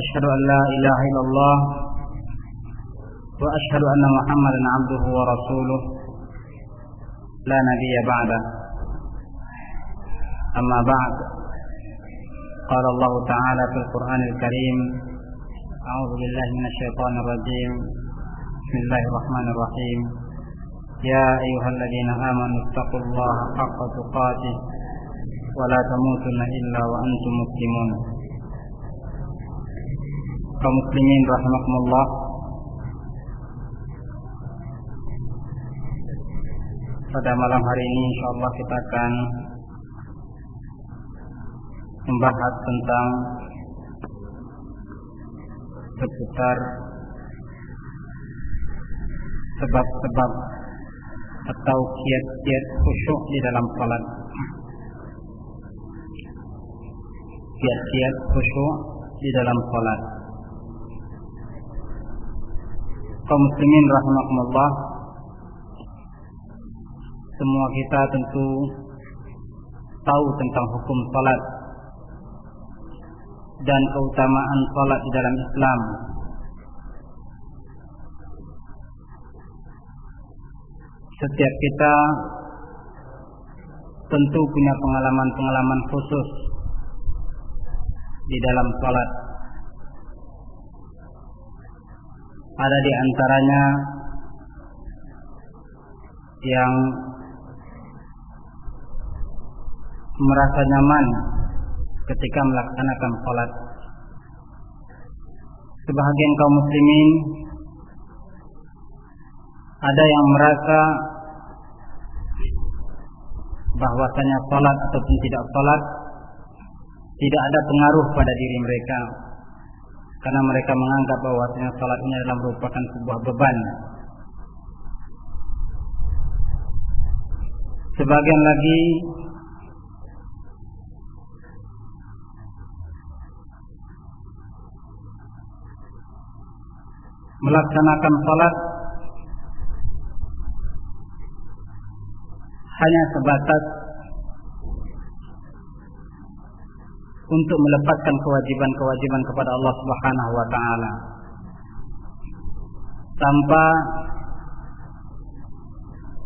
أشهد أن لا إله إلا الله وأشهد أن محمدا عبده ورسوله. لا نبي بعده. أما بعد قال الله تعالى في القرآن الكريم أعوذ بالله من الشيطان الرجيم. بسم الله الرحمن الرحيم. يا أيها الذين آمنوا اتقوا الله حق تقاته ولا تموتن إلا وأنتم مسلمون. Kaum muslimin rahimakumullah pada malam hari ini insyaallah kita akan membahas tentang seputar sebab-sebab atau kiat-kiat khusyuk di dalam salat. Kiat-kiat khusyuk di dalam salat. Kaum muslimin rahimakumullah Semua kita tentu tahu tentang hukum salat dan keutamaan salat di dalam Islam. Setiap kita tentu punya pengalaman-pengalaman khusus di dalam salat. Ada di antaranya yang merasa nyaman ketika melaksanakan salat. Sebahagian kaum muslimin ada yang merasa bahwasanya salat ataupun tidak salat tidak ada pengaruh pada diri mereka karena mereka menganggap bahwasanya salat ini adalah merupakan sebuah beban. Sebagian lagi melaksanakan salat hanya sebatas untuk melepaskan kewajiban-kewajiban kepada Allah Subhanahu wa taala. Tanpa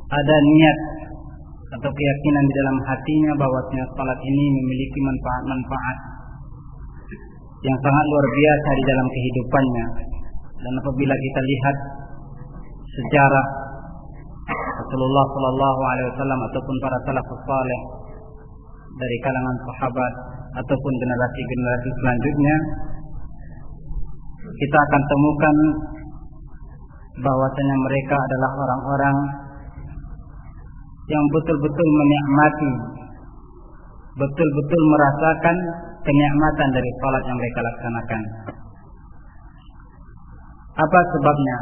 ada niat atau keyakinan di dalam hatinya bahwasanya salat ini memiliki manfaat-manfaat yang sangat luar biasa di dalam kehidupannya. Dan apabila kita lihat sejarah Rasulullah Shallallahu Alaihi Wasallam ataupun para salafus saleh dari kalangan sahabat ataupun generasi-generasi selanjutnya kita akan temukan bahwasanya mereka adalah orang-orang yang betul-betul menikmati betul-betul merasakan kenikmatan dari salat yang mereka laksanakan apa sebabnya?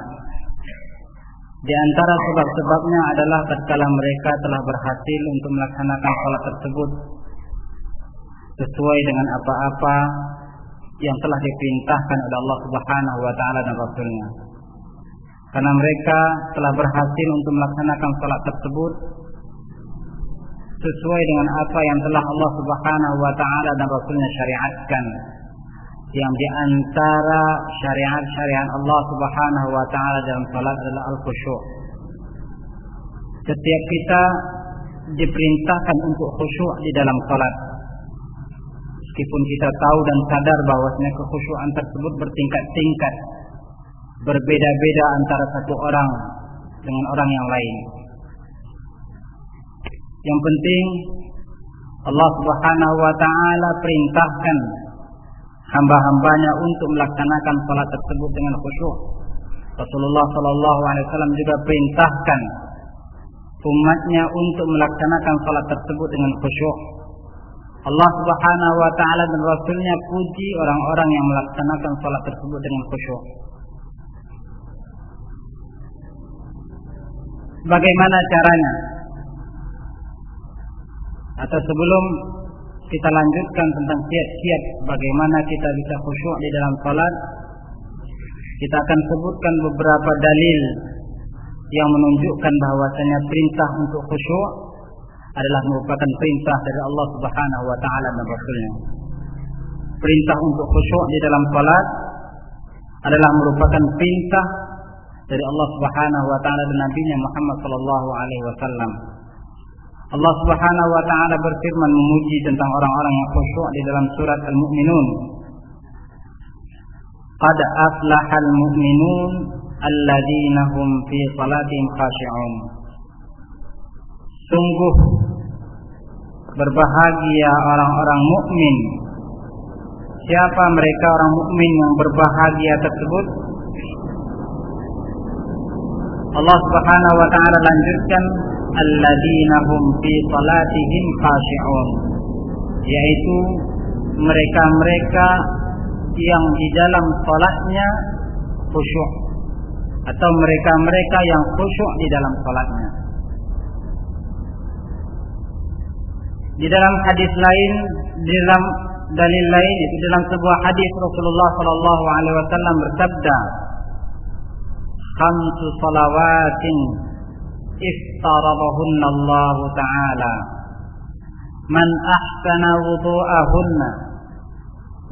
Di antara sebab-sebabnya adalah tatkala mereka telah berhasil untuk melaksanakan salat tersebut sesuai dengan apa-apa yang telah diperintahkan oleh Allah Subhanahu wa taala dan Rasulnya. Karena mereka telah berhasil untuk melaksanakan salat tersebut sesuai dengan apa yang telah Allah Subhanahu wa taala dan Rasulnya syariatkan yang di antara syariat-syariat Allah Subhanahu wa taala dalam salat adalah al-khusyuk. Setiap kita diperintahkan untuk khusyuk di dalam salat. Meskipun kita tahu dan sadar bahwasanya kekhusyuan tersebut bertingkat-tingkat, berbeda-beda antara satu orang dengan orang yang lain. Yang penting Allah Subhanahu wa taala perintahkan hamba-hambanya untuk melaksanakan salat tersebut dengan khusyuk. Rasulullah Shallallahu Alaihi Wasallam juga perintahkan umatnya untuk melaksanakan salat tersebut dengan khusyuk. Allah Subhanahu wa taala dan Rasulnya puji orang-orang yang melaksanakan salat tersebut dengan khusyuk. Bagaimana caranya? Atau sebelum kita lanjutkan tentang kiat-kiat bagaimana kita bisa khusyuk di dalam salat, kita akan sebutkan beberapa dalil yang menunjukkan bahwasanya perintah untuk khusyuk adalah merupakan perintah dari Allah Subhanahu wa taala dan Rasulnya. Perintah untuk khusyuk di dalam salat adalah merupakan perintah dari Allah Subhanahu wa taala dan nabinya Muhammad sallallahu alaihi wasallam. Allah Subhanahu wa taala berfirman memuji tentang orang-orang yang khusyuk di dalam surat Al-Mu'minun. Qad aflahal mu'minun alladzina hum fi salatihim khashi'un. Sungguh berbahagia orang-orang mukmin. Siapa mereka orang mukmin yang berbahagia tersebut? Allah Subhanahu wa taala lanjutkan alladzina hum fi salatihim khashi'un yaitu mereka-mereka yang di dalam salatnya khusyuk atau mereka-mereka yang khusyuk di dalam salatnya di dalam hadis lain di dalam dalil lain itu dalam sebuah hadis Rasulullah sallallahu alaihi wasallam bersabda khamsu salawatin افترضهن الله تعالى من أحسن وضوءهن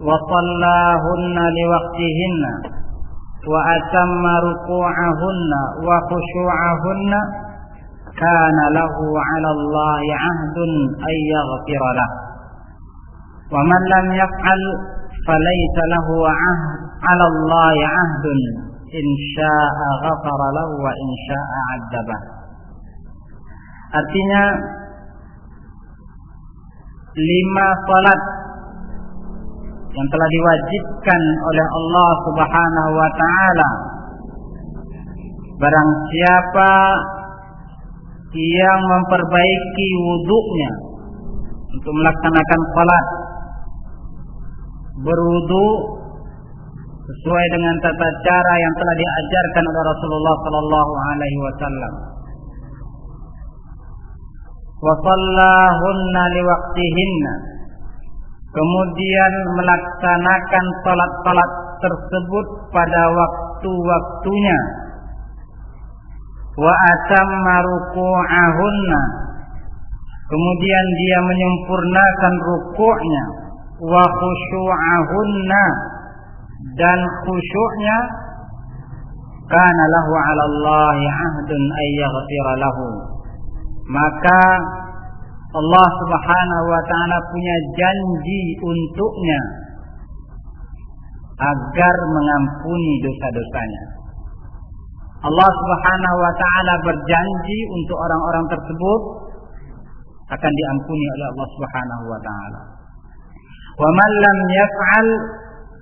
وصلاهن لوقتهن وأتم ركوعهن وخشوعهن كان له على الله عهد أن يغفر له ومن لم يفعل فليس له عهد على الله عهد إن شاء غفر له وإن شاء عذبه Artinya lima salat yang telah diwajibkan oleh Allah Subhanahu wa taala. Barang siapa yang memperbaiki wuduknya untuk melaksanakan salat. Berwudu sesuai dengan tata cara yang telah diajarkan oleh Rasulullah sallallahu alaihi wasallam. Wasallahunna liwaktihinna kemudian melaksanakan salat-salat tersebut pada waktu-waktunya wa atamma ruku'ahunna. Kemudian dia menyempurnakan rukuknya wa khusyu'ahunna. Dan khusyuknya kana lahu 'ala Allah 'ahdun ay lahu. Maka Allah Subhanahu wa taala punya janji untuknya agar mengampuni dosa-dosanya. Allah Subhanahu wa taala berjanji untuk orang-orang tersebut akan diampuni oleh Allah Subhanahu wa taala. Wa man lam yaf'al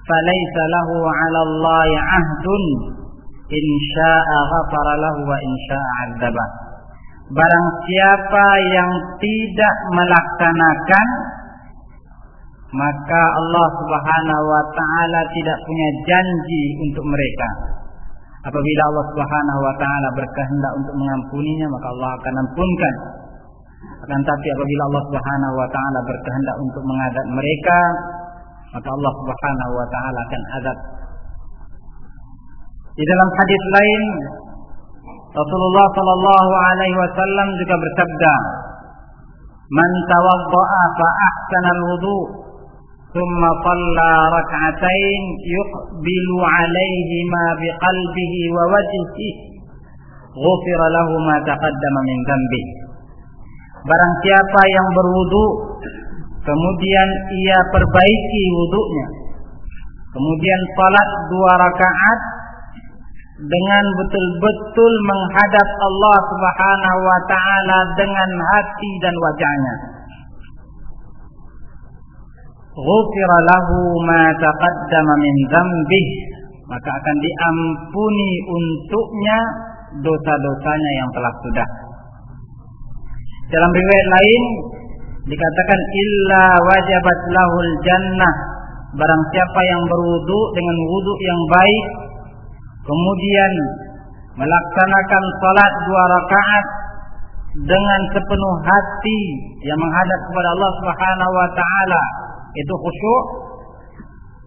falaysa lahu 'ala Allah 'ahdun in syaa'a ghafara lahu wa in syaa'a 'adzabah. Barang siapa yang tidak melaksanakan maka Allah Subhanahu wa taala tidak punya janji untuk mereka. Apabila Allah Subhanahu wa taala berkehendak untuk mengampuninya, maka Allah akan ampunkan. Akan tapi apabila Allah Subhanahu wa taala berkehendak untuk mengadab mereka, maka Allah Subhanahu wa taala akan adab. Di dalam hadis lain Rasulullah sallallahu alaihi wasallam juga bersabda, "Man tawadda'a fa ahsana al-wudu, shalla rak'atain yuqbilu 'alaihima biqalbihi wa wajhihi, ghufira lahu ma taqaddama min dhanbi." Barang siapa yang berwudu kemudian ia perbaiki wudunya, kemudian salat dua rakaat dengan betul-betul menghadap Allah Subhanahu wa taala dengan hati dan wajahnya. Ghufira lahu ma taqaddama min dzambih, maka akan diampuni untuknya dosa-dosanya yang telah sudah. Dalam riwayat lain dikatakan illa wajabat lahul jannah barang siapa yang berwudu dengan wudu yang baik kemudian melaksanakan salat dua rakaat dengan sepenuh hati yang menghadap kepada Allah Subhanahu wa taala itu khusyuk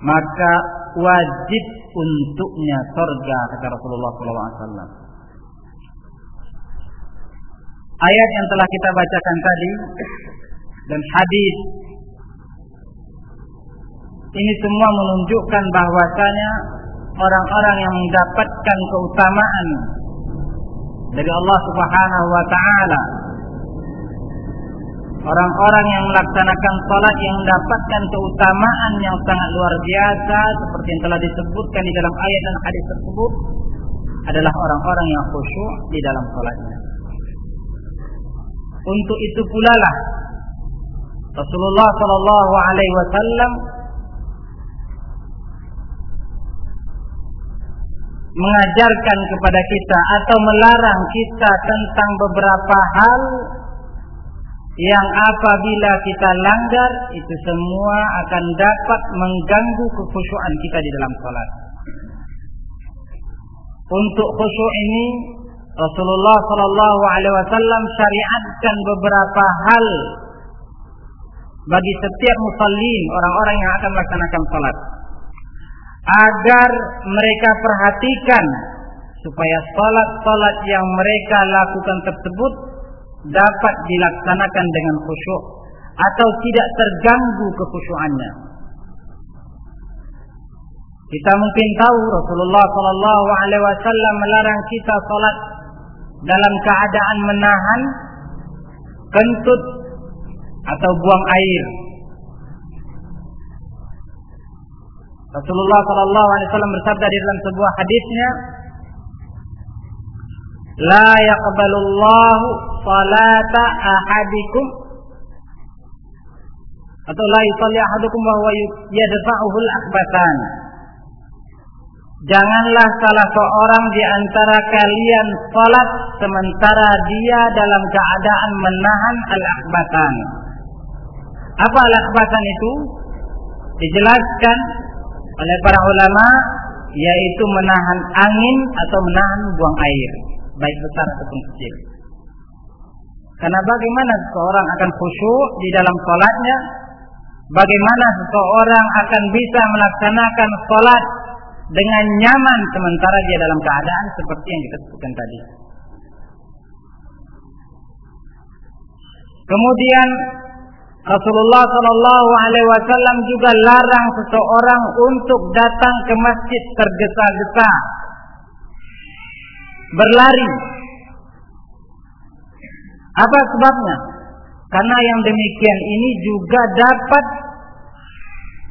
maka wajib untuknya surga kata Rasulullah SAW. Ayat yang telah kita bacakan tadi dan hadis ini semua menunjukkan bahwasanya orang-orang yang mendapatkan keutamaan dari Allah Subhanahu wa taala orang-orang yang melaksanakan salat yang mendapatkan keutamaan yang sangat luar biasa seperti yang telah disebutkan di dalam ayat dan hadis tersebut adalah orang-orang yang khusyuk di dalam salatnya. Untuk itu pula lah Rasulullah Shallallahu Alaihi Wasallam mengajarkan kepada kita atau melarang kita tentang beberapa hal yang apabila kita langgar itu semua akan dapat mengganggu kekhusyuan kita di dalam salat. Untuk khusyuk ini Rasulullah Shallallahu Alaihi Wasallam syariatkan beberapa hal bagi setiap musallin orang-orang yang akan melaksanakan salat agar mereka perhatikan supaya salat-salat yang mereka lakukan tersebut dapat dilaksanakan dengan khusyuk atau tidak terganggu kekhusyuannya. Kita mungkin tahu Rasulullah Shallallahu Alaihi Wasallam melarang kita salat dalam keadaan menahan kentut atau buang air. Rasulullah Shallallahu Alaihi Wasallam bersabda di dalam sebuah hadisnya, La yaqbalullahu salata ahadikum atau la yusalli ahadukum wa huwa yadfa'uhu al-akhbathan. Janganlah salah seorang di antara kalian salat sementara dia dalam keadaan menahan al akbatan. Apa al akbatan itu? Dijelaskan oleh para ulama yaitu menahan angin atau menahan buang air baik besar ataupun kecil. Karena bagaimana seseorang akan khusyuk di dalam sholatnya, bagaimana seseorang akan bisa melaksanakan sholat dengan nyaman sementara dia dalam keadaan seperti yang kita sebutkan tadi. Kemudian Rasulullah Shallallahu Alaihi Wasallam juga larang seseorang untuk datang ke masjid tergesa-gesa berlari. Apa sebabnya? Karena yang demikian ini juga dapat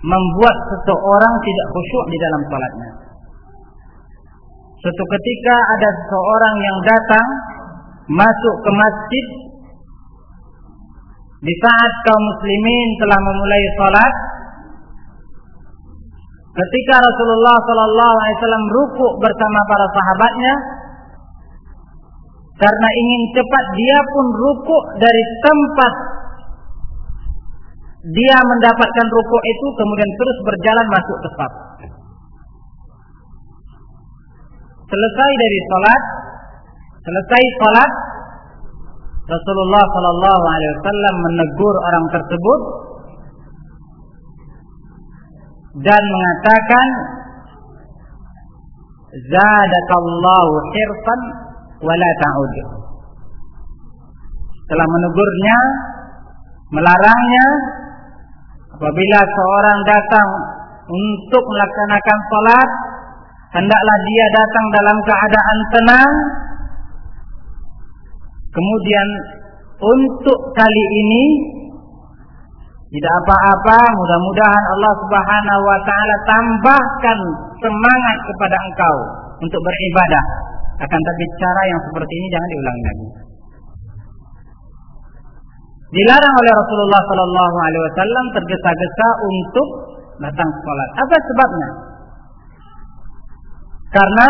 membuat seseorang tidak khusyuk di dalam salatnya. Suatu ketika ada seseorang yang datang masuk ke masjid di saat kaum muslimin telah memulai salat ketika Rasulullah Shallallahu Alaihi Wasallam rukuk bersama para sahabatnya karena ingin cepat dia pun rukuk dari tempat dia mendapatkan rukuk itu kemudian terus berjalan masuk saf. Selesai dari salat, selesai salat Rasulullah Shallallahu Alaihi Wasallam menegur orang tersebut dan mengatakan Zadakallahu hirfan wala ta'ud. Setelah menegurnya, melarangnya apabila seorang datang untuk melaksanakan salat, hendaklah dia datang dalam keadaan tenang. Kemudian untuk kali ini tidak apa-apa, mudah-mudahan Allah Subhanahu wa taala tambahkan semangat kepada engkau untuk beribadah. Akan tapi cara yang seperti ini jangan diulangi lagi. Dilarang oleh Rasulullah Sallallahu Alaihi Wasallam tergesa-gesa untuk datang sholat. Apa sebabnya? Karena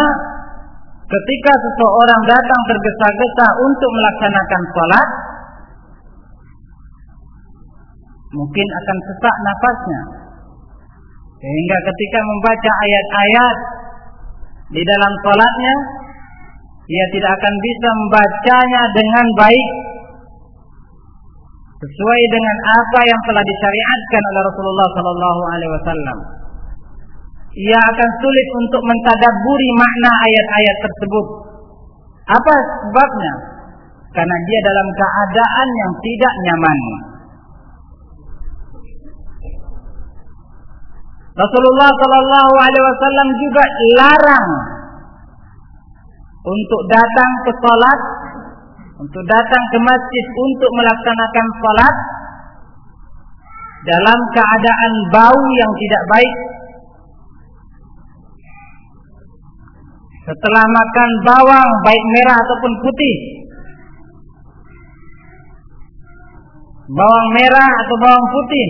ketika seseorang datang tergesa-gesa untuk melaksanakan sholat, Mungkin akan sesak nafasnya. Sehingga ketika membaca ayat-ayat di dalam salatnya, ia tidak akan bisa membacanya dengan baik sesuai dengan apa yang telah disyariatkan oleh Rasulullah sallallahu alaihi wasallam. Ia akan sulit untuk mentadaburi makna ayat-ayat tersebut. Apa sebabnya? Karena dia dalam keadaan yang tidak nyaman. Rasulullah sallallahu alaihi wasallam juga larang untuk datang ke salat untuk datang ke masjid untuk melaksanakan salat dalam keadaan bau yang tidak baik setelah makan bawang baik merah ataupun putih bawang merah atau bawang putih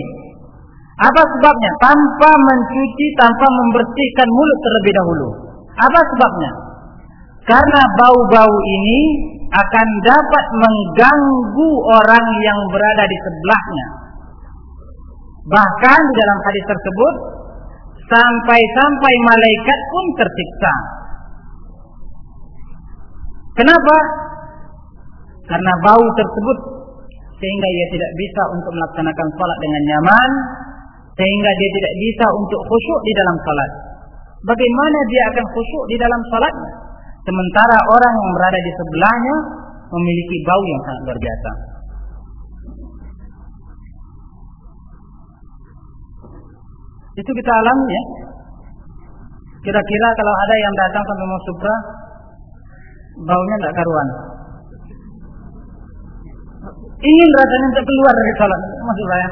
apa sebabnya? Tanpa mencuci tanpa membersihkan mulut terlebih dahulu. Apa sebabnya karena bau-bau ini akan dapat mengganggu orang yang berada di sebelahnya. Bahkan di dalam hadis tersebut sampai-sampai malaikat pun tersiksa. Kenapa? Karena bau tersebut sehingga ia tidak bisa untuk melaksanakan salat dengan nyaman, sehingga dia tidak bisa untuk khusyuk di dalam salat. Bagaimana dia akan khusyuk di dalam salatnya? Sementara orang yang berada di sebelahnya memiliki bau yang sangat luar biasa. Itu kita alami ya. Kira-kira kalau ada yang datang sampai mau supra, baunya tidak karuan. Ingin rasanya untuk keluar dari sholat, maksud saya.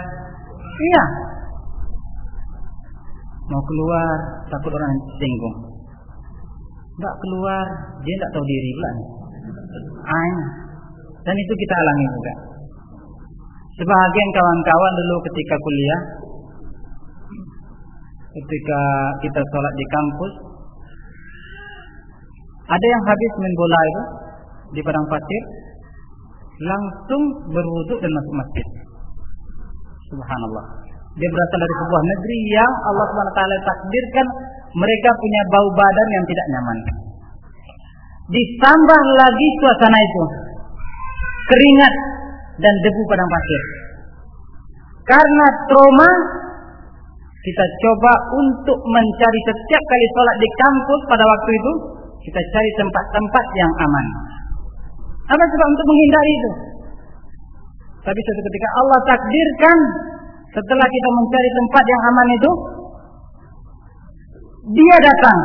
Iya. Mau keluar, takut orang singgung. Enggak keluar, dia enggak tahu diri pula. Ain. Dan itu kita alami juga. Sebagian kawan-kawan dulu ketika kuliah, ketika kita sholat di kampus, ada yang habis main bola itu di padang pasir, langsung berwudhu dan masuk masjid. Subhanallah. Dia berasal dari sebuah negeri yang Allah SWT takdirkan mereka punya bau badan yang tidak nyaman. Ditambah lagi suasana itu. Keringat dan debu padang pasir. Karena trauma kita coba untuk mencari setiap kali sholat di kampus pada waktu itu kita cari tempat-tempat yang aman. Apa sebab untuk menghindari itu? Tapi suatu ketika Allah takdirkan setelah kita mencari tempat yang aman itu, dia datang.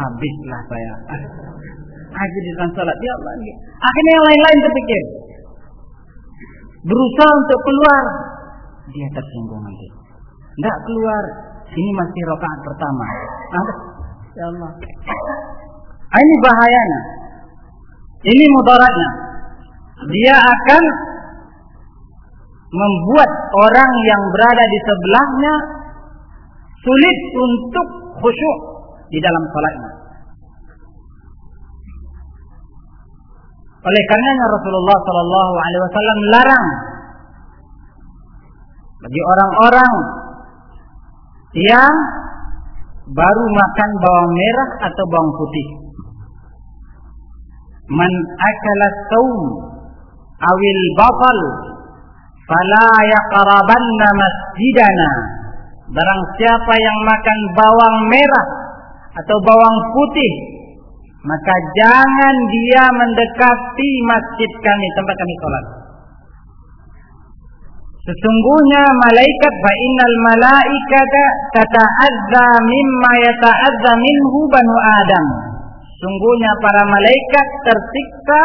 Habislah saya. Di dalam salat dia Allah. Akhirnya yang lain-lain terpikir. Berusaha untuk keluar. Dia tersinggung nanti. Enggak keluar. Ini masih rokaat pertama. Ya Allah. Ah, ini bahayanya. Ini mudaratnya. Dia akan membuat orang yang berada di sebelahnya sulit untuk khusyuk di dalam salatnya. Oleh karenanya Rasulullah Shallallahu Alaihi Wasallam larang bagi orang-orang yang baru makan bawang merah atau bawang putih. Man akala saum awil batal fala yaqrabanna masjidana Barang siapa yang makan bawang merah atau bawang putih, maka jangan dia mendekati masjid kami tempat kami sholat. Sesungguhnya malaikat fa innal malaikata tata'adza mimma yata'adza minhu banu Adam. Sungguhnya para malaikat tersiksa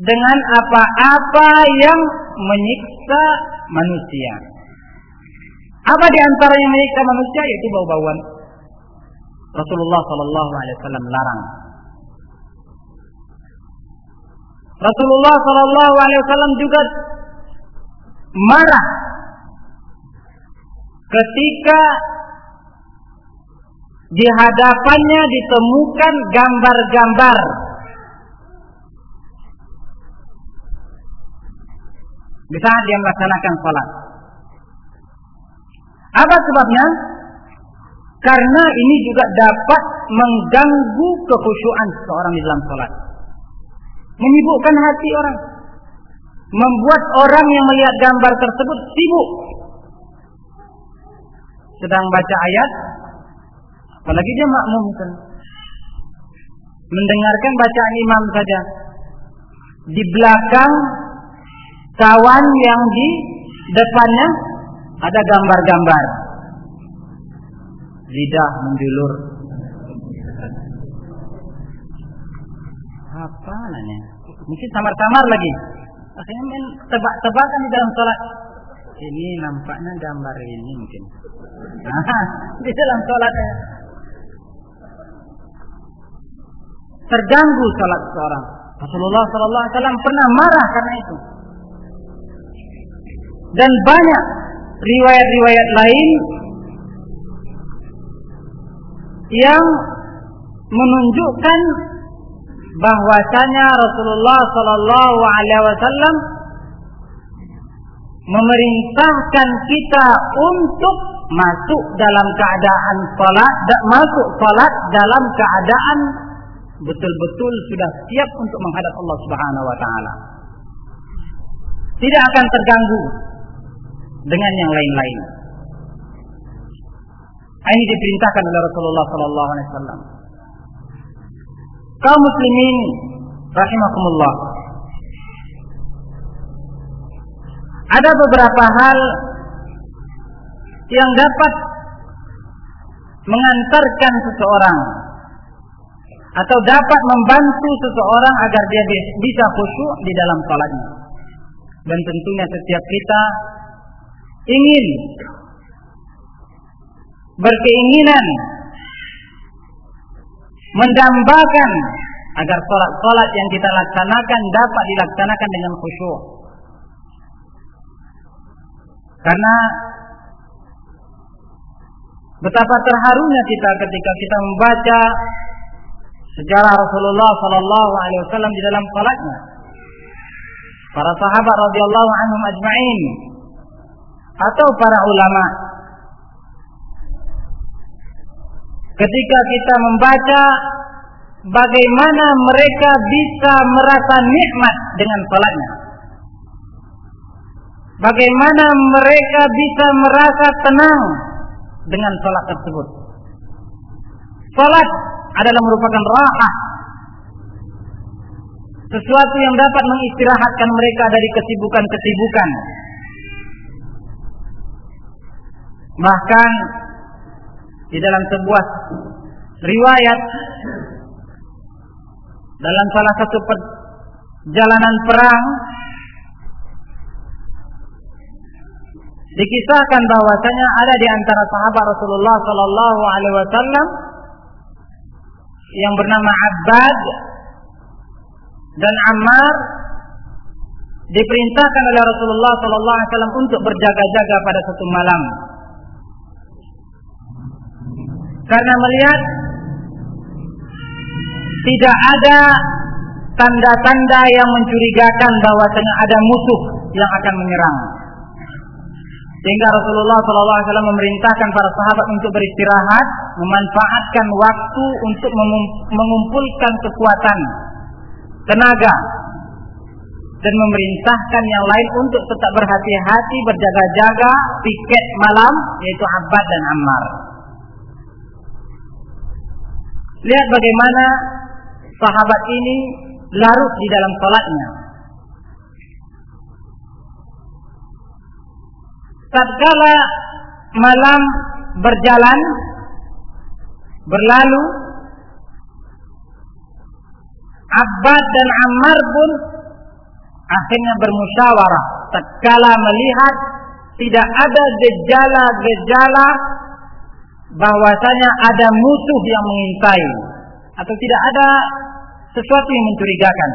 dengan apa-apa yang menyiksa manusia. Apa di antara yang menyiksa manusia yaitu bau-bauan. Rasulullah Shallallahu Alaihi Wasallam larang. Rasulullah Shallallahu Alaihi Wasallam juga marah ketika di hadapannya ditemukan gambar-gambar Di saat dia melaksanakan sholat. Apa sebabnya? Karena ini juga dapat mengganggu kekhusyuan seorang di dalam sholat. Menyibukkan hati orang. Membuat orang yang melihat gambar tersebut sibuk. Sedang baca ayat, apalagi dia makmum kan. Mendengarkan bacaan imam saja. Di belakang kawan yang di depannya ada gambar-gambar. Lidah menjulur. Apa nanya? Mungkin samar-samar lagi. Akhirnya main tebak-tebakan di dalam sholat. Ini nampaknya gambar ini mungkin. Nah, di dalam sholatnya. Terganggu sholat seorang. Rasulullah Sallallahu Alaihi Wasallam pernah marah karena itu. Dan banyak riwayat-riwayat lain yang menunjukkan bahwasanya Rasulullah Sallallahu Alaihi Wasallam memerintahkan kita untuk masuk dalam keadaan salat, masuk salat dalam keadaan betul-betul sudah siap untuk menghadap Allah Subhanahu wa taala. Tidak akan terganggu dengan yang lain-lain. Ini diperintahkan oleh Rasulullah sallallahu alaihi wasallam. Kaum muslimin rahimakumullah. Ada beberapa hal yang dapat mengantarkan seseorang atau dapat membantu seseorang agar dia bisa khusyuk di dalam salatnya. Dan tentunya setiap kita ingin berkeinginan mendambakan agar sholat-sholat yang kita laksanakan dapat dilaksanakan dengan khusyuk. Karena betapa terharunya kita ketika kita membaca sejarah Rasulullah Sallallahu Alaihi Wasallam di dalam salatnya. Para sahabat radhiyallahu anhum ajma'in atau para ulama. Ketika kita membaca bagaimana mereka bisa merasa nikmat dengan salatnya. Bagaimana mereka bisa merasa tenang dengan salat tersebut. Salat adalah merupakan rahah sesuatu yang dapat mengistirahatkan mereka dari kesibukan-kesibukan Bahkan di dalam sebuah riwayat dalam salah satu perjalanan perang dikisahkan bahwasanya ada di antara sahabat Rasulullah Sallallahu Alaihi Wasallam yang bernama Abbad dan Ammar diperintahkan oleh Rasulullah Sallallahu Alaihi Wasallam untuk berjaga-jaga pada satu malam karena melihat tidak ada tanda-tanda yang mencurigakan bahwasanya ada musuh yang akan menyerang. Sehingga Rasulullah SAW memerintahkan para sahabat untuk beristirahat, memanfaatkan waktu untuk mengumpulkan kekuatan, tenaga, dan memerintahkan yang lain untuk tetap berhati-hati berjaga-jaga piket malam yaitu Abbad dan Ammar. Lihat bagaimana sahabat ini larut di dalam salatnya. Tatkala malam berjalan berlalu Abbad dan Ammar pun akhirnya bermusyawarah tatkala melihat tidak ada gejala-gejala bahwasanya ada musuh yang mengintai atau tidak ada sesuatu yang mencurigakan.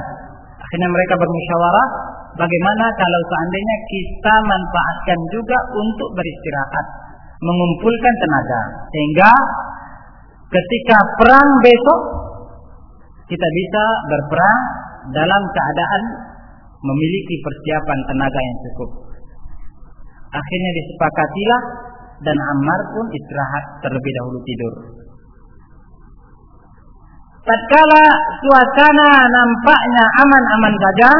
Akhirnya mereka bermusyawarah bagaimana kalau seandainya kita manfaatkan juga untuk beristirahat, mengumpulkan tenaga sehingga ketika perang besok kita bisa berperang dalam keadaan memiliki persiapan tenaga yang cukup. Akhirnya disepakatilah dan Ammar pun istirahat terlebih dahulu tidur. Tatkala suasana nampaknya aman-aman saja,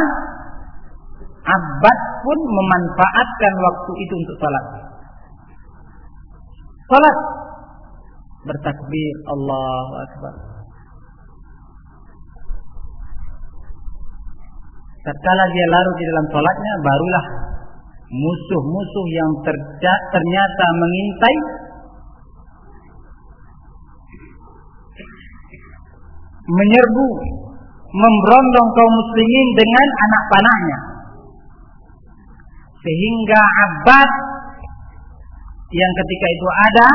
Abbas pun memanfaatkan waktu itu untuk salat. Salat bertakbir Allahu Akbar. Tatkala dia larut di dalam salatnya, barulah musuh-musuh yang ternyata mengintai. Menyerbu memberondong kaum muslimin dengan anak panahnya. Sehingga Abbas yang ketika itu ada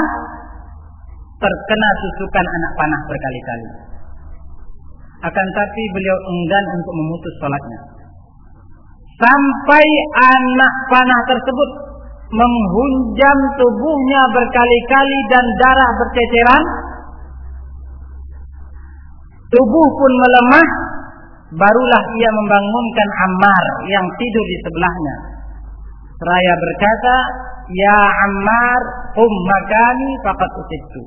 terkena tusukan anak panah berkali-kali. Akan tapi beliau enggan untuk memutus sholatnya sampai anak panah tersebut menghunjam tubuhnya berkali-kali dan darah berceceran. Tubuh pun melemah barulah ia membangunkan Ammar yang tidur di sebelahnya. Seraya berkata ya Ammar qum makani utittu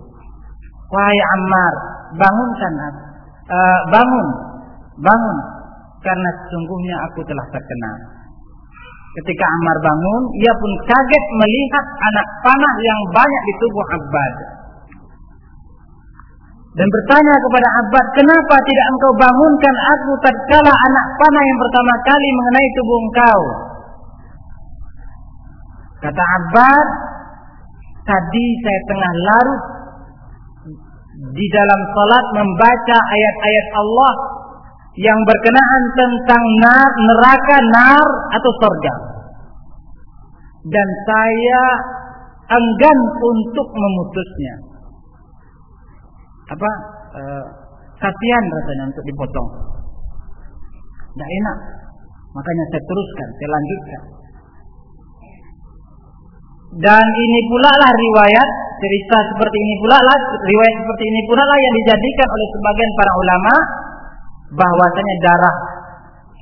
wahai Ammar bangunkan uh, bangun bangun karena sesungguhnya aku telah terkena. Ketika Ammar bangun, ia pun kaget melihat anak panah yang banyak di tubuh Abbad. Dan bertanya kepada Abbad, kenapa tidak engkau bangunkan aku tatkala anak panah yang pertama kali mengenai tubuh engkau? Kata Abbad, tadi saya tengah larut di dalam salat membaca ayat-ayat Allah yang berkenaan tentang neraka, nar atau surga. Dan saya enggan untuk memutusnya. Apa? E, kasihan rasanya untuk dipotong. Tidak enak. Makanya saya teruskan, saya lanjutkan. Dan ini pula lah riwayat cerita seperti ini pula lah riwayat seperti ini pula lah yang dijadikan oleh sebagian para ulama bahwasanya darah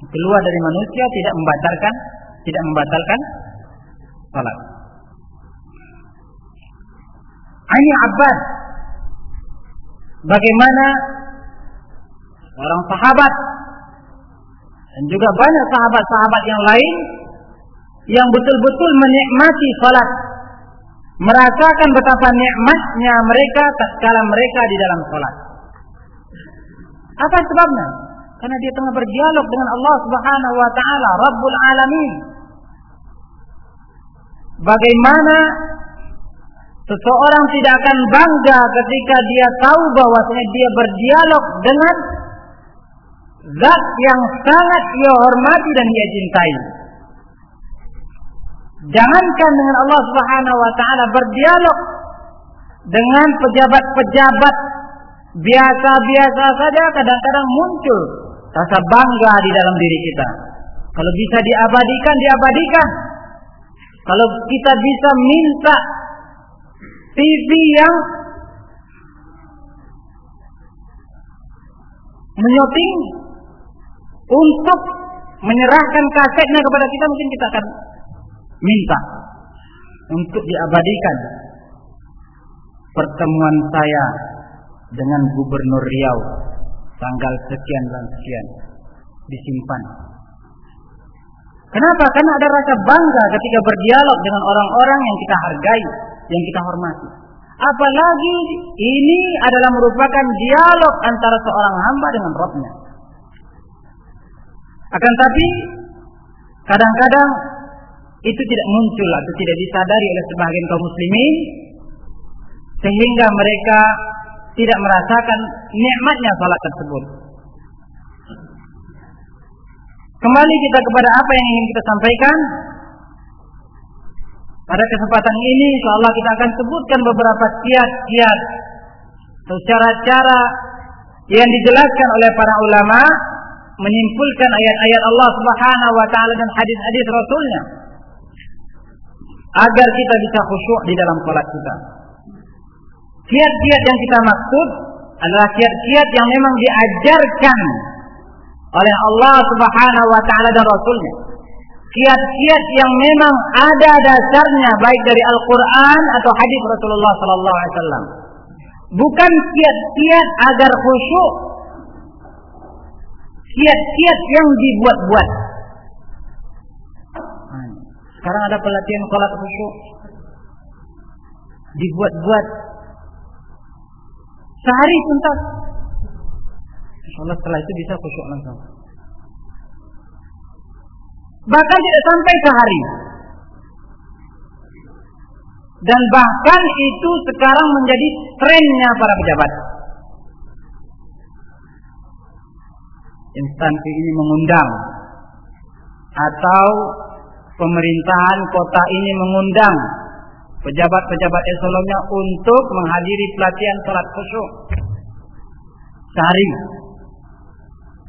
keluar dari manusia tidak membatalkan tidak membatalkan salat. Ini Abbas bagaimana orang sahabat dan juga banyak sahabat-sahabat yang lain yang betul-betul menikmati salat merasakan betapa nikmatnya mereka tatkala mereka di dalam salat. Apa sebabnya? Karena dia tengah berdialog dengan Allah Subhanahu wa taala, Rabbul Alamin. Bagaimana seseorang tidak akan bangga ketika dia tahu bahwasanya dia berdialog dengan zat yang sangat ia hormati dan ia cintai. Jangankan dengan Allah Subhanahu wa taala berdialog dengan pejabat-pejabat biasa-biasa saja kadang-kadang muncul rasa bangga di dalam diri kita. Kalau bisa diabadikan, diabadikan. Kalau kita bisa minta TV yang menyoting untuk menyerahkan kasetnya kepada kita mungkin kita akan minta untuk diabadikan pertemuan saya dengan gubernur Riau tanggal sekian dan sekian disimpan. Kenapa? Karena ada rasa bangga ketika berdialog dengan orang-orang yang kita hargai, yang kita hormati. Apalagi ini adalah merupakan dialog antara seorang hamba dengan Rabbnya. Akan tapi kadang-kadang itu tidak muncul atau tidak disadari oleh sebagian kaum muslimin sehingga mereka tidak merasakan nikmatnya salat tersebut. Kembali kita kepada apa yang ingin kita sampaikan. Pada kesempatan ini insyaallah kita akan sebutkan beberapa kiat-kiat atau cara-cara yang dijelaskan oleh para ulama menyimpulkan ayat-ayat Allah Subhanahu wa taala dan hadis-hadis Rasulnya agar kita bisa khusyuk di dalam salat kita. Kiat-kiat yang kita maksud adalah kiat-kiat yang memang diajarkan oleh Allah Subhanahu wa taala dan Rasulnya. Kiat-kiat yang memang ada dasarnya baik dari Al-Qur'an atau hadis Rasulullah sallallahu alaihi wasallam. Bukan kiat-kiat agar khusyuk. Kiat-kiat yang dibuat-buat. Sekarang ada pelatihan sholat khusyuk. Dibuat-buat. Sehari tuntas. Sholat setelah itu bisa khusyuk langsung. Bahkan tidak sampai sehari. Dan bahkan itu sekarang menjadi trennya para pejabat. Instansi ini mengundang atau pemerintahan kota ini mengundang pejabat-pejabat eselonnya untuk menghadiri pelatihan sholat khusyuk sehari.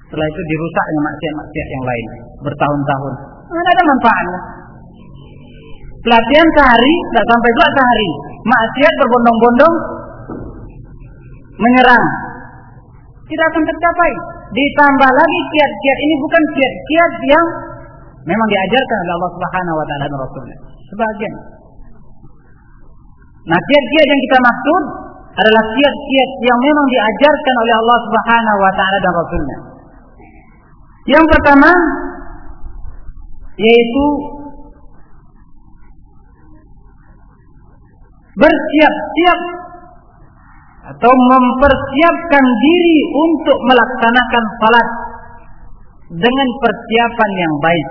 Setelah itu dirusak dengan maksiat-maksiat yang lain bertahun-tahun. Mana ada manfaatnya? Pelatihan sehari, tidak sampai dua sehari. Maksiat berbondong-bondong menyerang. Tidak akan tercapai. Ditambah lagi kiat-kiat ini bukan kiat-kiat yang memang diajarkan oleh Allah Subhanahu wa taala dan Rasulnya. Sebagian. Nah, kiat-kiat yang kita maksud adalah kiat-kiat yang memang diajarkan oleh Allah Subhanahu wa taala dan Rasulnya. Yang pertama yaitu bersiap-siap atau mempersiapkan diri untuk melaksanakan salat dengan persiapan yang baik.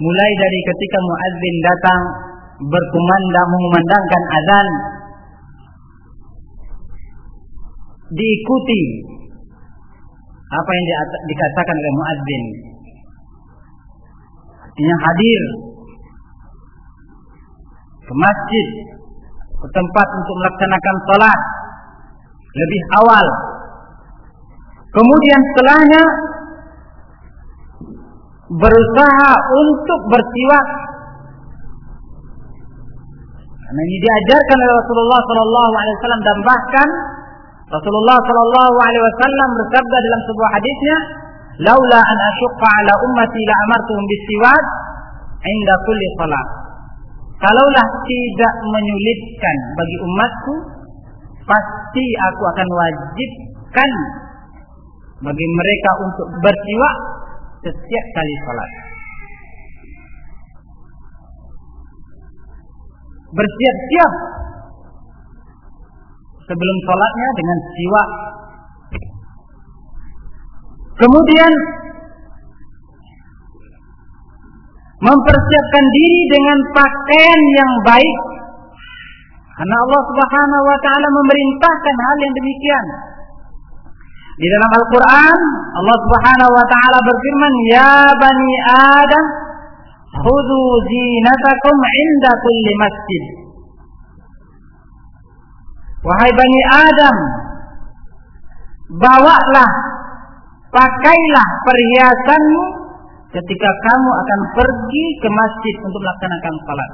Mulai dari ketika muadzin datang berkumandang mengumandangkan azan diikuti apa yang dikatakan oleh muadzin. Artinya hadir ke masjid, ke tempat untuk melaksanakan salat lebih awal. Kemudian setelahnya berusaha untuk bersiwak karena ini diajarkan oleh Rasulullah Shallallahu Alaihi Wasallam dan bahkan Rasulullah Shallallahu Alaihi Wasallam bersabda dalam sebuah hadisnya, "Laula an asyqa ala ummati la amartuhum bisiwak inda kulli salat." Kalaulah tidak menyulitkan bagi umatku, pasti aku akan wajibkan bagi mereka untuk bersiwak setiap kali salat. Bersiap-siap sebelum sholatnya dengan siwak. Kemudian mempersiapkan diri dengan pakaian yang baik. Karena Allah Subhanahu wa taala memerintahkan hal yang demikian. Di dalam Al-Qur'an Allah Subhanahu wa taala berfirman, "Ya bani Adam, khudhu zinatakum 'inda kulli masjid." Wahai Bani Adam, bawalah, pakailah perhiasanmu ketika kamu akan pergi ke masjid untuk melaksanakan salat.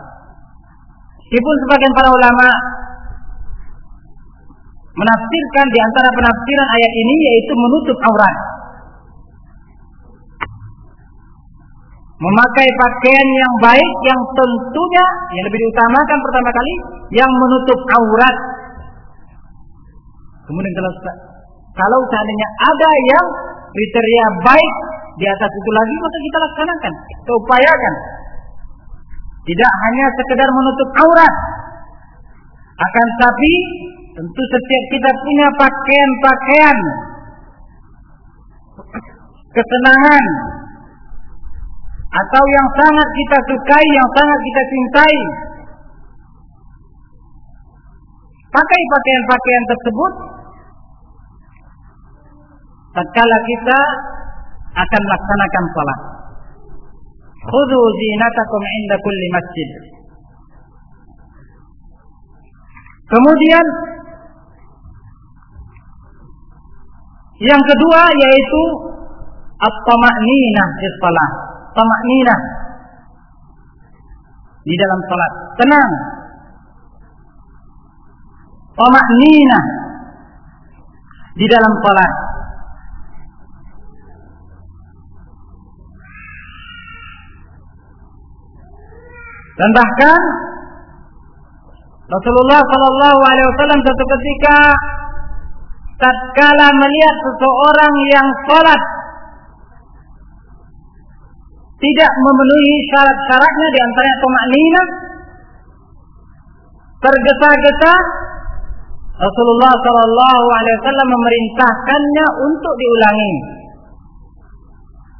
Meskipun sebagian para ulama menafsirkan di antara penafsiran ayat ini yaitu menutup aurat. Memakai pakaian yang baik yang tentunya yang lebih diutamakan pertama kali yang menutup aurat Kemudian kalau kalau seandainya ada yang kriteria baik di atas itu lagi maka kita laksanakan, kita upayakan. Tidak hanya sekedar menutup aurat. Akan tapi tentu setiap kita punya pakaian-pakaian kesenangan atau yang sangat kita sukai, yang sangat kita cintai. Pakai pakaian-pakaian tersebut tatkala kita akan melaksanakan salat. Khudhu zinatakum inda kulli masjid. Kemudian yang kedua yaitu at-tama'ninah di salat. Tama'ninah di dalam salat. Tenang. Tama'ninah di dalam salat. Dan bahkan Rasulullah Shallallahu Alaihi Wasallam satu ketika tatkala melihat seseorang yang sholat tidak memenuhi syarat-syaratnya di antaranya tomaknina tergesa-gesa Rasulullah Shallallahu Alaihi Wasallam memerintahkannya untuk diulangi.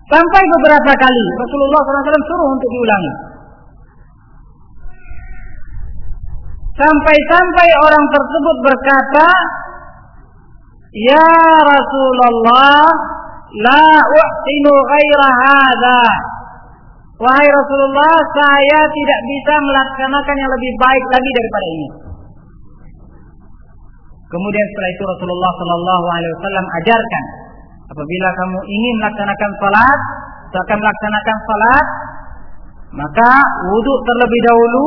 Sampai beberapa kali Rasulullah SAW suruh untuk diulangi. Sampai-sampai orang tersebut berkata Ya Rasulullah la uhsinu ghaira hadha Wahai Rasulullah, saya tidak bisa melaksanakan yang lebih baik lagi daripada ini. Kemudian setelah itu Rasulullah Shallallahu Alaihi Wasallam ajarkan, apabila kamu ingin melaksanakan salat, akan melaksanakan salat, maka wudhu terlebih dahulu,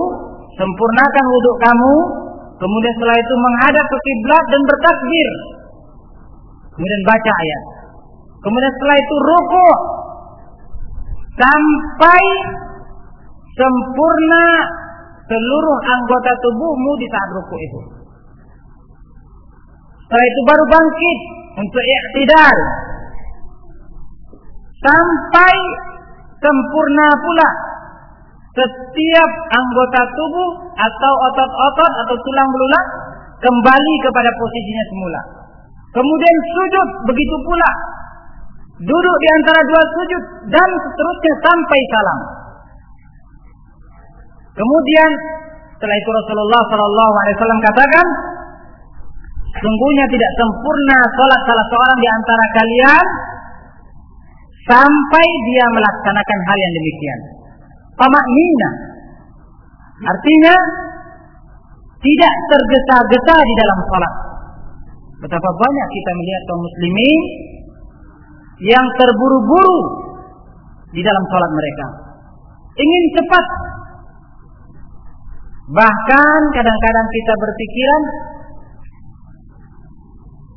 sempurnakan wudhu kamu, kemudian setelah itu menghadap ke kiblat dan bertakbir, kemudian baca ayat, kemudian setelah itu rukuk, sampai sempurna seluruh anggota tubuhmu di saat ruku itu. Setelah itu baru bangkit untuk iktidal. Sampai sempurna pula setiap anggota tubuh atau otot-otot atau tulang belulang kembali kepada posisinya semula. Kemudian sujud begitu pula duduk di antara dua sujud dan seterusnya sampai salam. Kemudian setelah itu Rasulullah Shallallahu Alaihi Wasallam katakan, sungguhnya tidak sempurna sholat salah seorang di antara kalian sampai dia melaksanakan hal yang demikian. Pamaknina artinya tidak tergesa-gesa di dalam sholat. Betapa banyak kita melihat kaum muslimin yang terburu-buru di dalam sholat mereka. Ingin cepat. Bahkan kadang-kadang kita berpikiran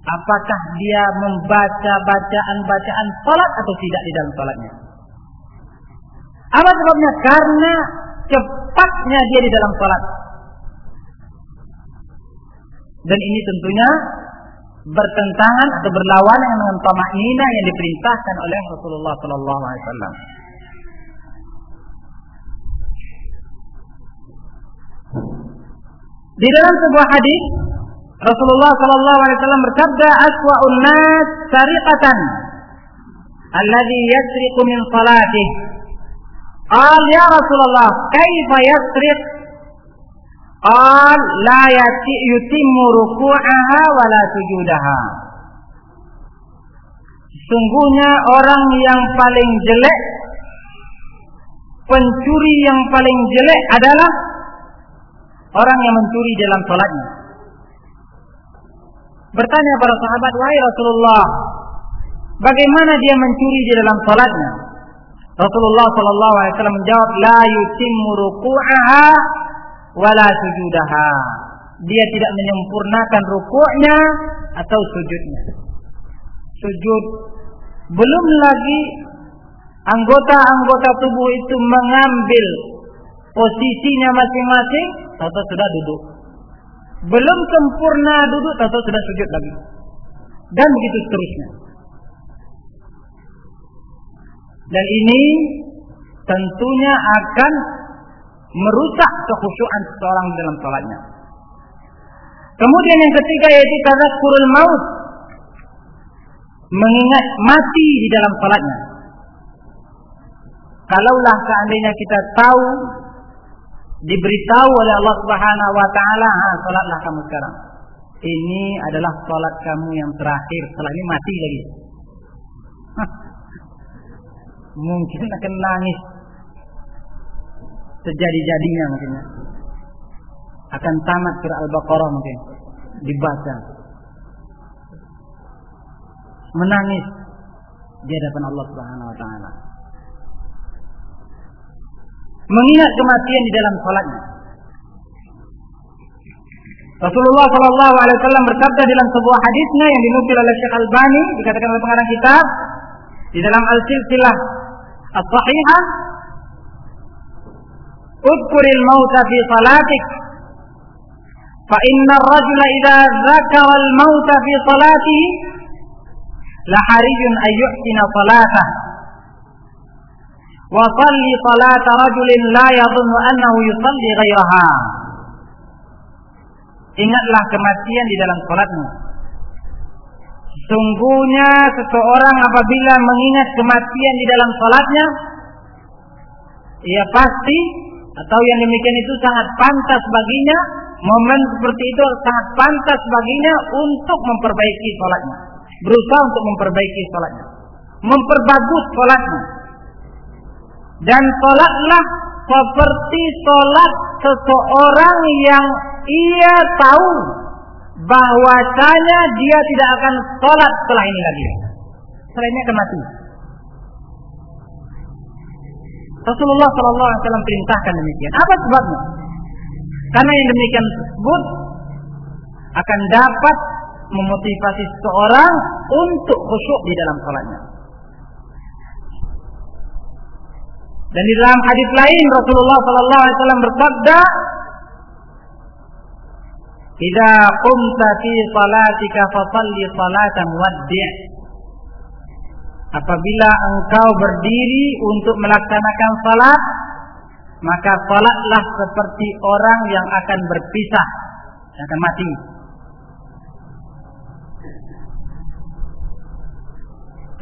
apakah dia membaca bacaan-bacaan sholat atau tidak di dalam sholatnya. Apa sebabnya? Karena cepatnya dia di dalam sholat. Dan ini tentunya bertentangan atau berlawanan dengan tamaknina yang diperintahkan oleh Rasulullah Sallallahu Alaihi Wasallam. Di dalam sebuah hadis Rasulullah Sallallahu Alaihi Wasallam bersabda, "Aswa'un nas sariqatan, alladhi yasriqu min salatih." Qal ya Rasulullah, kaifa yasriq Qal la yati yutimmu ruku'aha wa la sujudaha. Sungguhnya orang yang paling jelek pencuri yang paling jelek adalah orang yang mencuri dalam salatnya. Bertanya para sahabat, "Wahai Rasulullah, bagaimana dia mencuri di dalam salatnya?" Rasulullah sallallahu alaihi wasallam menjawab, "La yutimmu ruku'aha wala sujudaha. Dia tidak menyempurnakan rukuknya atau sujudnya. Sujud belum lagi anggota-anggota tubuh itu mengambil posisinya masing-masing, atau sudah duduk. Belum sempurna duduk, atau sudah sujud lagi. Dan begitu seterusnya. Dan ini tentunya akan merusak kekhusyuan seseorang dalam sholatnya. Kemudian yang ketiga yaitu kurul maut. Mengingat mati di dalam sholatnya. Kalaulah seandainya kita tahu diberitahu oleh Allah Subhanahu wa taala, "Ah, salatlah kamu sekarang." Ini adalah salat kamu yang terakhir, setelah ini mati lagi. Mungkin akan nangis sejadi-jadinya mungkin ya. Akan tamat surah Al-Baqarah mungkin dibaca. Menangis di hadapan Allah Subhanahu wa taala. Mengingat kematian di dalam salatnya. Rasulullah Shallallahu Alaihi Wasallam bersabda dalam sebuah hadisnya yang dinukil oleh Syekh Albani dikatakan oleh pengarang kitab di dalam al-silsilah as-sahihah Udkuril mauta fi salatik fa inna ar-rajula idza dzakara al-mauta fi salatihi la harijun ay yuhsina salatah wa salli salata rajulin la yadhunnu yusalli Ingatlah kematian di dalam salatmu. Sungguhnya seseorang apabila mengingat kematian di dalam salatnya ia pasti atau yang demikian itu sangat pantas baginya momen seperti itu sangat pantas baginya untuk memperbaiki sholatnya berusaha untuk memperbaiki sholatnya memperbagus sholatnya dan sholatlah seperti sholat seseorang yang ia tahu bahwasanya dia tidak akan sholat setelah ini lagi. Setelah ini akan mati. Rasulullah Shallallahu Alaihi Wasallam perintahkan demikian. Apa sebabnya? Karena yang demikian tersebut akan dapat memotivasi seseorang untuk khusyuk di dalam sholatnya. Dan di dalam hadis lain Rasulullah Shallallahu Alaihi Wasallam bersabda, "Jika qumta fi salatika fasalli salatan waddi'." Apabila engkau berdiri untuk melaksanakan salat, maka salatlah seperti orang yang akan berpisah, yang akan mati.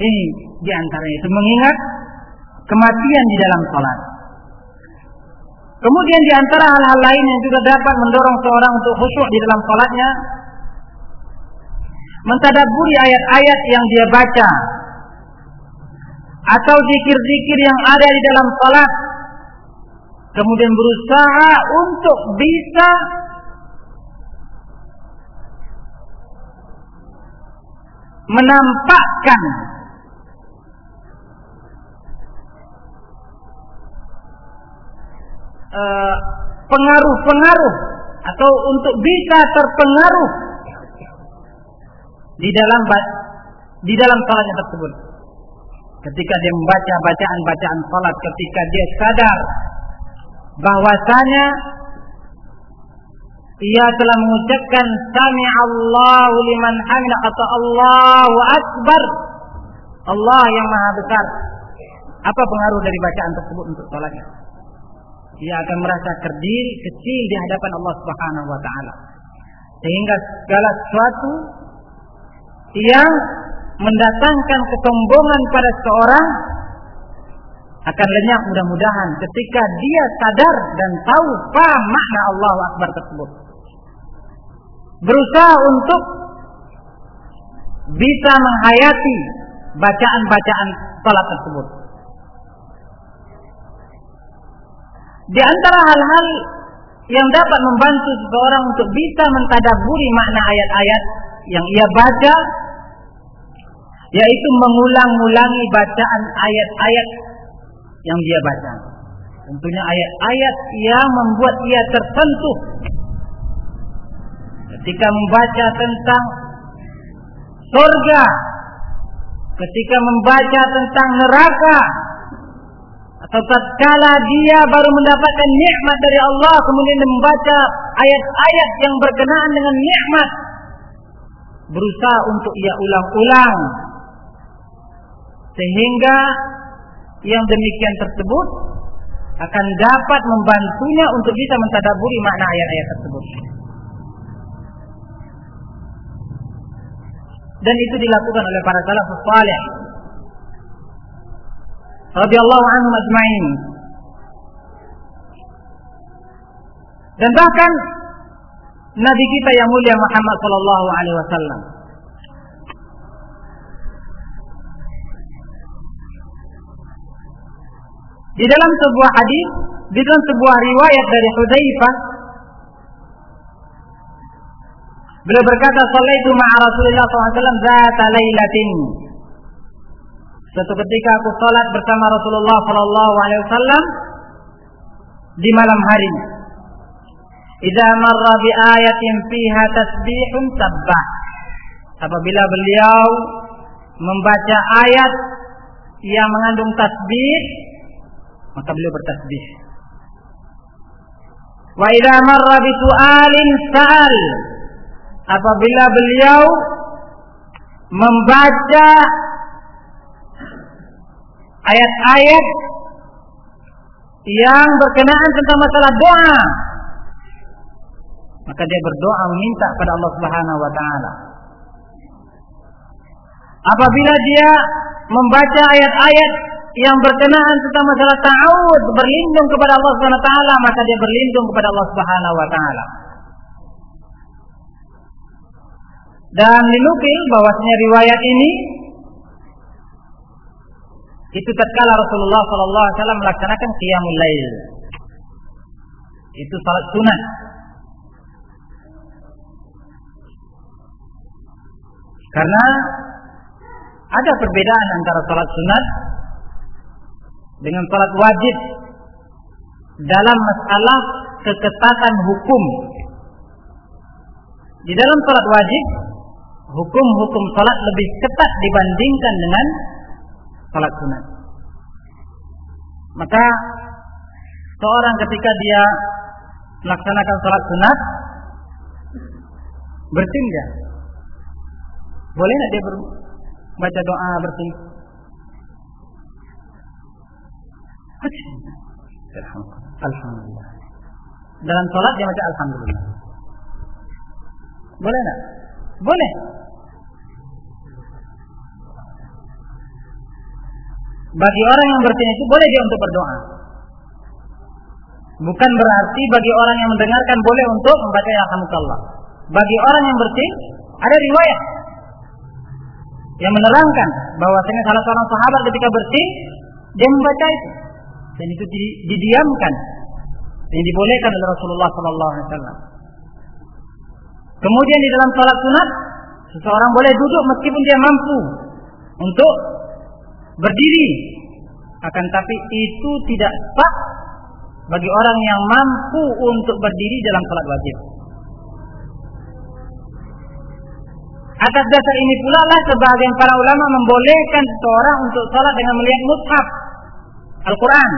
Ini di antaranya itu mengingat kematian di dalam salat. Kemudian di antara hal-hal lain yang juga dapat mendorong seorang untuk khusyuk di dalam salatnya, mentadaburi ayat-ayat yang dia baca atau zikir-zikir yang ada di dalam salat kemudian berusaha untuk bisa menampakkan eh, pengaruh-pengaruh atau untuk bisa terpengaruh di dalam di dalam salatnya tersebut. Ketika dia membaca bacaan-bacaan salat, ketika dia sadar bahwasanya ia telah mengucapkan sami Allahu liman hamida atau Allahu akbar. Allah yang maha besar. Apa pengaruh dari bacaan tersebut untuk salatnya? Ia akan merasa terdiri kecil di hadapan Allah Subhanahu wa taala. Sehingga segala sesuatu yang mendatangkan kesombongan pada seorang akan lenyap mudah-mudahan ketika dia sadar dan tahu paham makna Allah Akbar tersebut. Berusaha untuk bisa menghayati bacaan-bacaan salat tersebut. Di antara hal-hal yang dapat membantu seseorang untuk bisa mentadaburi makna ayat-ayat yang ia baca yaitu mengulang-ulangi bacaan ayat-ayat yang dia baca. Tentunya ayat-ayat yang membuat ia tersentuh ketika membaca tentang surga, ketika membaca tentang neraka, atau tatkala dia baru mendapatkan nikmat dari Allah kemudian membaca ayat-ayat yang berkenaan dengan nikmat berusaha untuk ia ulang-ulang sehingga yang demikian tersebut akan dapat membantunya untuk bisa mentadaburi makna ayat-ayat tersebut. Dan itu dilakukan oleh para salafus saleh radhiyallahu anhum ajma'in. Dan bahkan Nabi kita yang mulia Muhammad sallallahu alaihi wasallam Di dalam sebuah hadis, di dalam sebuah riwayat dari Hudzaifah Beliau berkata, "Shallaitu ma'a Rasulullah SAW zata lailatin." Suatu ketika aku salat bersama Rasulullah wasallam di malam hari. Idza marra bi ayatin fiha tasbihun sabbah. Apabila beliau membaca ayat yang mengandung tasbih, maka beliau bertasbih. Wa idza marra bi su'alin sa'al. Apabila beliau membaca ayat-ayat yang berkenaan tentang masalah doa maka dia berdoa meminta kepada Allah Subhanahu wa taala apabila dia membaca ayat-ayat yang berkenaan tentang masalah ta'awud berlindung kepada Allah Subhanahu wa taala maka dia berlindung kepada Allah Subhanahu wa taala dan dinukil bahwasanya riwayat ini itu tatkala Rasulullah sallallahu alaihi wasallam melaksanakan qiyamul lail. Itu salat sunat. Karena ada perbedaan antara salat sunat dengan salat wajib dalam masalah keketatan hukum. Di dalam salat wajib, hukum-hukum salat lebih ketat dibandingkan dengan salat sunat. Maka seorang ketika dia melaksanakan salat sunat bertinggal. Boleh nggak dia baca doa bersin? Alhamdulillah. Dalam salat dia baca alhamdulillah. Boleh nggak? Boleh. Bagi orang yang bersin itu boleh dia untuk berdoa. Bukan berarti bagi orang yang mendengarkan boleh untuk membaca ya Allah. Bagi orang yang bersin ada riwayat yang menerangkan bahwasanya salah seorang sahabat ketika bersin dia membaca itu dan itu didiamkan yang dibolehkan oleh Rasulullah Sallallahu Alaihi Wasallam. Kemudian di dalam sholat sunat seseorang boleh duduk meskipun dia mampu untuk berdiri akan tapi itu tidak sah bagi orang yang mampu untuk berdiri dalam salat wajib. Atas dasar ini pula lah sebagian para ulama membolehkan seseorang untuk salat dengan melihat mushaf Al-Quran.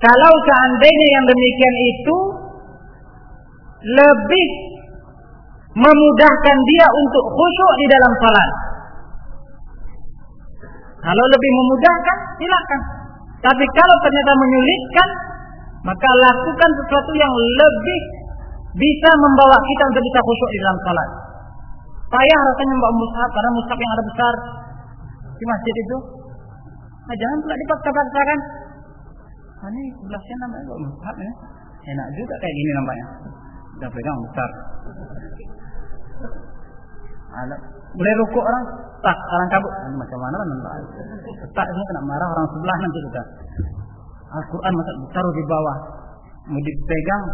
Kalau seandainya yang demikian itu lebih memudahkan dia untuk khusyuk di dalam salat. Kalau lebih memudahkan, silakan. Tapi kalau ternyata menyulitkan, maka lakukan sesuatu yang lebih bisa membawa kita untuk bisa khusyuk di dalam salat. Payah rasanya membawa mushaf karena mushaf yang ada besar di masjid itu. Nah, jangan pula dipaksa-paksakan. Nah, ini belasnya namanya bawa mushaf ya. Enak juga kayak gini nampaknya. Udah pegang besar. Ada boleh rukuk orang tak orang kabut macam mana kan tak ini kena marah orang sebelah nanti kita Al-Quran masa ditaruh di bawah mau dipegang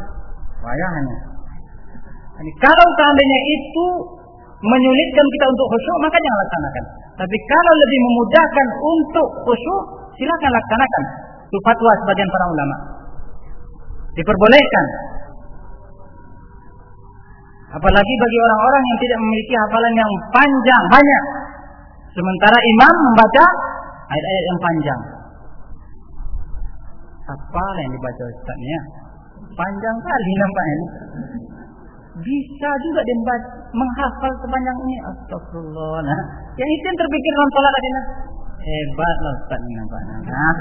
wayahnya ini kalau seandainya itu menyulitkan kita untuk khusyuk maka jangan laksanakan tapi kalau lebih memudahkan untuk khusyuk silakan laksanakan itu fatwa sebagian para ulama diperbolehkan Apalagi bagi orang-orang yang tidak memiliki hafalan yang panjang banyak. Sementara imam membaca ayat-ayat yang panjang. Apa yang dibaca ustaznya? Panjang kali nampaknya. Bisa juga dia menghafal sepanjang ini. Astagfirullah. Nah, yang itu yang terpikir dalam sholat tadi. Hebat lah Ustaz ini nampaknya. Nah.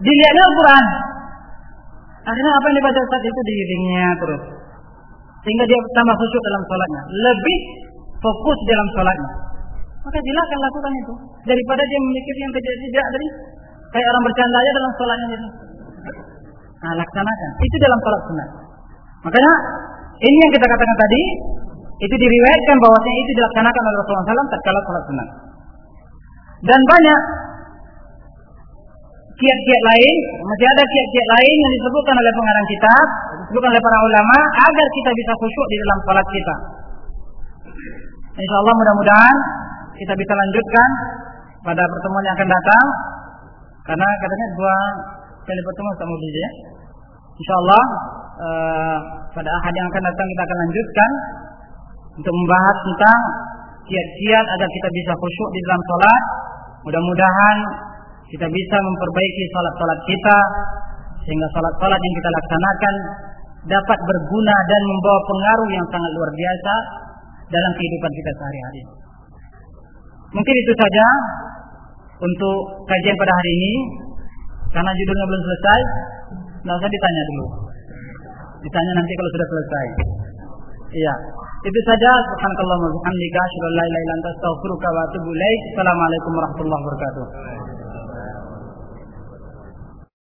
Dilihatnya Al-Quran. Akhirnya apa yang dibaca Ustaz itu diiringnya terus. Sehingga dia tambah khusyuk dalam sholatnya. Lebih fokus dalam sholatnya. Maka silakan lakukan itu. Daripada dia memikir yang tidak dari kayak orang bercanda aja dalam sholatnya itu. Nah, laksanakan. Itu dalam sholat sunat. Makanya ini yang kita katakan tadi itu diriwayatkan bahwasanya itu dilaksanakan oleh Rasulullah SAW tatkala sholat sunat. Dan banyak kiat-kiat lain, masih ada kiat-kiat lain yang disebutkan oleh pengarang kitab, disebutkan oleh para ulama agar kita bisa khusyuk di dalam salat kita. Insya Allah mudah-mudahan kita bisa lanjutkan pada pertemuan yang akan datang karena katanya dua kali pertemuan sama ya. insyaallah uh, pada ahad yang akan datang kita akan lanjutkan untuk membahas tentang kiat-kiat agar kita bisa khusyuk di dalam sholat. Mudah-mudahan kita bisa memperbaiki sholat-sholat kita sehingga sholat-sholat yang kita laksanakan dapat berguna dan membawa pengaruh yang sangat luar biasa dalam kehidupan kita sehari-hari. Mungkin itu saja untuk kajian pada hari ini. Karena judulnya belum selesai, nggak usah ditanya dulu. Ditanya nanti kalau sudah selesai. Iya. Itu saja. Subhanallah ilaik. Assalamualaikum warahmatullahi wabarakatuh.